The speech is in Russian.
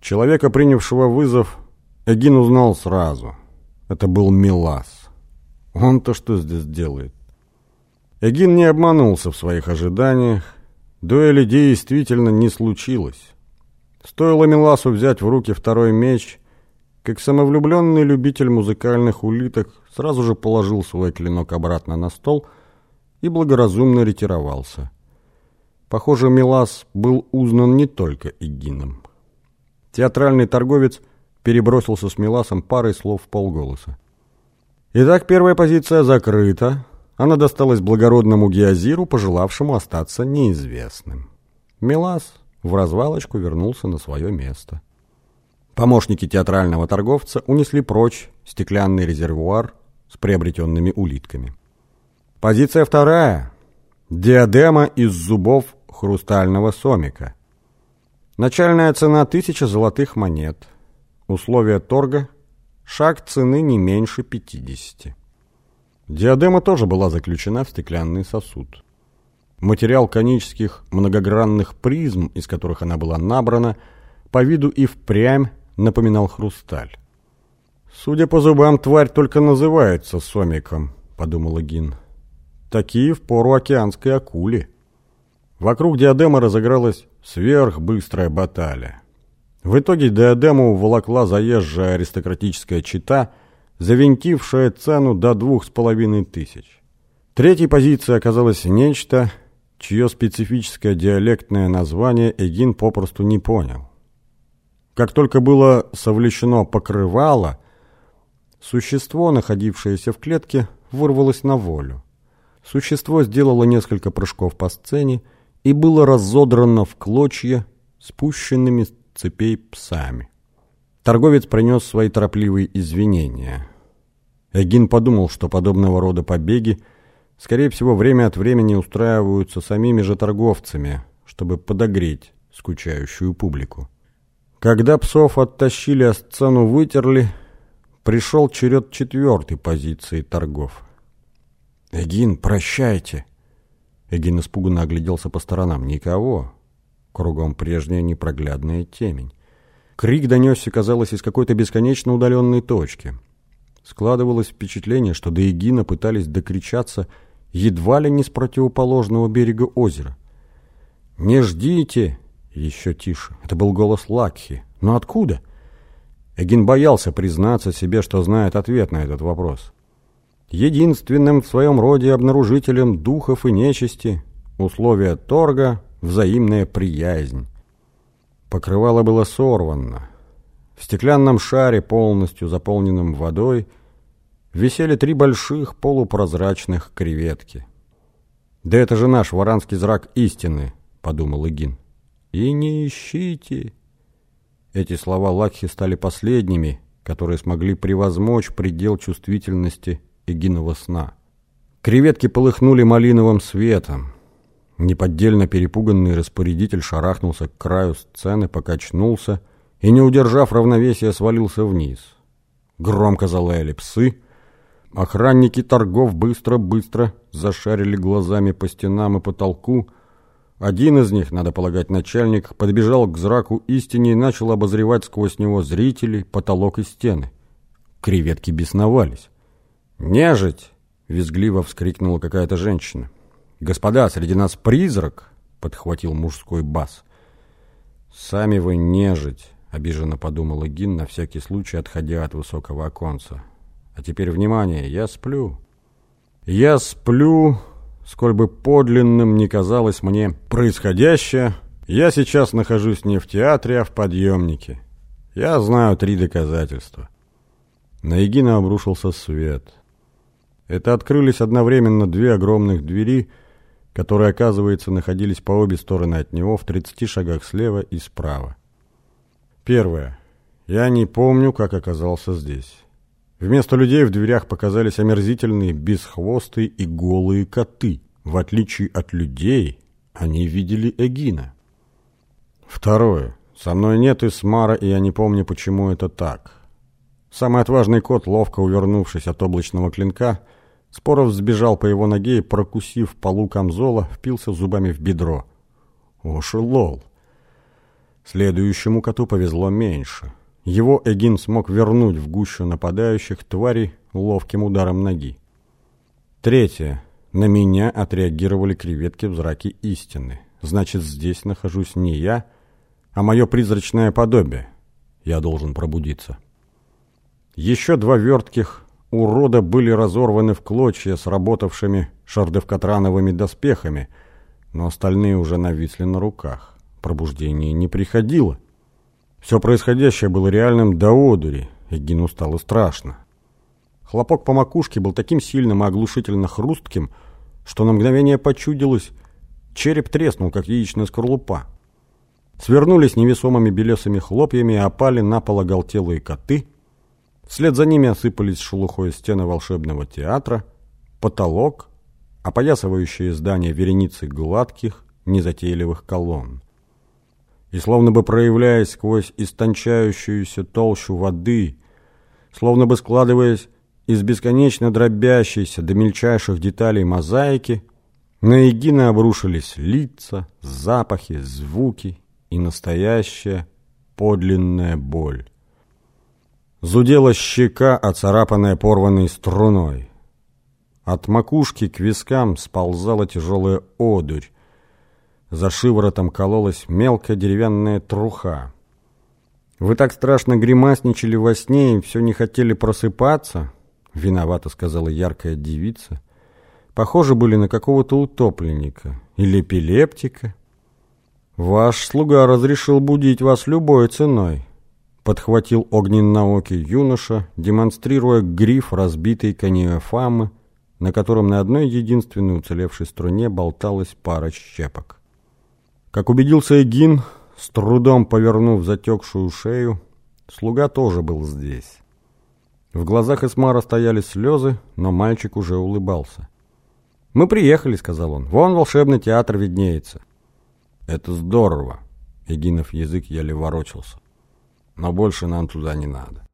Человека, принявшего вызов, Эгин узнал сразу. Это был Милас. Он-то что здесь делает? Эгин не обманулся в своих ожиданиях. Дуэли действительно не случилось. Стоило Миласу взять в руки второй меч, как самовлюбленный любитель музыкальных улиток сразу же положил свой клинок обратно на стол и благоразумно ретировался. Похоже, Милас был узнан не только Эгином. Театральный торговец перебросился с Миласом парой слов в полголоса. Итак, первая позиция закрыта. Она досталась благородному Геозиру, пожелавшему остаться неизвестным. Милас в развалочку вернулся на свое место. Помощники театрального торговца унесли прочь стеклянный резервуар с приобретенными улитками. Позиция вторая. Диадема из зубов хрустального сомика. Начальная цена тысяча золотых монет. Условия торга – шаг цены не меньше 50. Диадема тоже была заключена в стеклянный сосуд. Материал конических многогранных призм, из которых она была набрана, по виду и впрямь напоминал хрусталь. «Судя по зубам, тварь только называется сомиком», — подумал Гин. «Такие в пору океанской акули». Вокруг диадемы разыгралась сверхбыстрая баталия. В итоге диадему уволокла заезжая аристократическая чита — завинтившая цену до двух с половиной тысяч. Третьей позицией оказалось нечто, чье специфическое диалектное название Эгин попросту не понял. Как только было совлечено покрывало, существо, находившееся в клетке, вырвалось на волю. Существо сделало несколько прыжков по сцене и было разодрано в клочья спущенными цепей псами. Торговец принес свои торопливые извинения. Эгин подумал, что подобного рода побеги, скорее всего, время от времени устраиваются самими же торговцами, чтобы подогреть скучающую публику. Когда псов оттащили, а сцену вытерли, пришел черед четвертой позиции торгов. «Эгин, прощайте!» Эгин испуганно огляделся по сторонам. «Никого!» Кругом прежняя непроглядная темень. Крик донесся, казалось, из какой-то бесконечно удаленной точки — Складывалось впечатление, что до Эгина пытались докричаться едва ли не с противоположного берега озера. «Не ждите!» Еще тише. Это был голос Лакхи. Но откуда? Эгин боялся признаться себе, что знает ответ на этот вопрос. Единственным в своем роде обнаружителем духов и нечисти условия торга — взаимная приязнь. Покрывало было сорвано. В стеклянном шаре, полностью заполненном водой, висели три больших полупрозрачных креветки. «Да это же наш варанский зрак истины», — подумал Игин. «И не ищите». Эти слова Лакхи стали последними, которые смогли превозмочь предел чувствительности Эгинова сна. Креветки полыхнули малиновым светом. Неподдельно перепуганный распорядитель шарахнулся к краю сцены, покачнулся и, не удержав равновесия, свалился вниз. Громко залаяли псы. Охранники торгов быстро-быстро зашарили глазами по стенам и потолку. Один из них, надо полагать, начальник, подбежал к зраку истине и начал обозревать сквозь него зрителей, потолок и стены. Креветки бесновались. «Нежить!» — визгливо вскрикнула какая-то женщина. «Господа, среди нас призрак!» — подхватил мужской бас. «Сами вы нежить!» — обиженно подумала Гин, на всякий случай отходя от высокого оконца. «А теперь внимание, я сплю». «Я сплю, сколь бы подлинным ни казалось мне происходящее, я сейчас нахожусь не в театре, а в подъемнике. Я знаю три доказательства». На Егина обрушился свет. Это открылись одновременно две огромных двери, которые, оказывается, находились по обе стороны от него в тридцати шагах слева и справа. Первое. Я не помню, как оказался здесь. Вместо людей в дверях показались омерзительные, бесхвостые и голые коты. В отличие от людей, они видели Эгина. Второе. Со мной нет Исмара, и я не помню, почему это так. Самый отважный кот, ловко увернувшись от облачного клинка, Споров сбежал по его ноге и, прокусив полу камзола, впился зубами в бедро. Ошелол. Следующему коту повезло меньше. Его Эгин смог вернуть в гущу нападающих тварей ловким ударом ноги. Третье. На меня отреагировали креветки в зраке истины. Значит, здесь нахожусь не я, а мое призрачное подобие. Я должен пробудиться. Еще два вертких урода были разорваны в клочья с работавшими шардевкатрановыми доспехами, но остальные уже нависли на руках. Пробуждение не приходило. Все происходящее было реальным до одури, и Гину стало страшно. Хлопок по макушке был таким сильным и оглушительно хрустким, что на мгновение почудилось, череп треснул, как яичная скорлупа. Свернулись невесомыми белесыми хлопьями и опали на пол оголтелые коты. Вслед за ними осыпались шелухой стены волшебного театра, потолок, опоясывающие здание вереницы гладких, незатейливых колонн и словно бы проявляясь сквозь истончающуюся толщу воды, словно бы складываясь из бесконечно дробящейся до мельчайших деталей мозаики, на Эгина обрушились лица, запахи, звуки и настоящая подлинная боль. Зудела щека, оцарапанная порванной струной. От макушки к вискам сползала тяжелая одурь, за шиворотом кололась мелкая деревянная труха. «Вы так страшно гримасничали во сне и все не хотели просыпаться?» Виновато сказала яркая девица. «Похоже были на какого-то утопленника или эпилептика. Ваш слуга разрешил будить вас любой ценой». Подхватил огненноокий юноша, демонстрируя гриф разбитой конеофамы, на котором на одной единственной уцелевшей струне болталась пара щепок. Как убедился Эгин, с трудом повернув затекшую шею, слуга тоже был здесь. В глазах Эсмара стояли слезы, но мальчик уже улыбался. «Мы приехали», — сказал он. «Вон волшебный театр виднеется». «Это здорово», — Эгинов язык еле ворочался. «Но больше нам туда не надо».